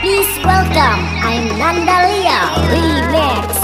Please welcome, I'm Nandalia Remix.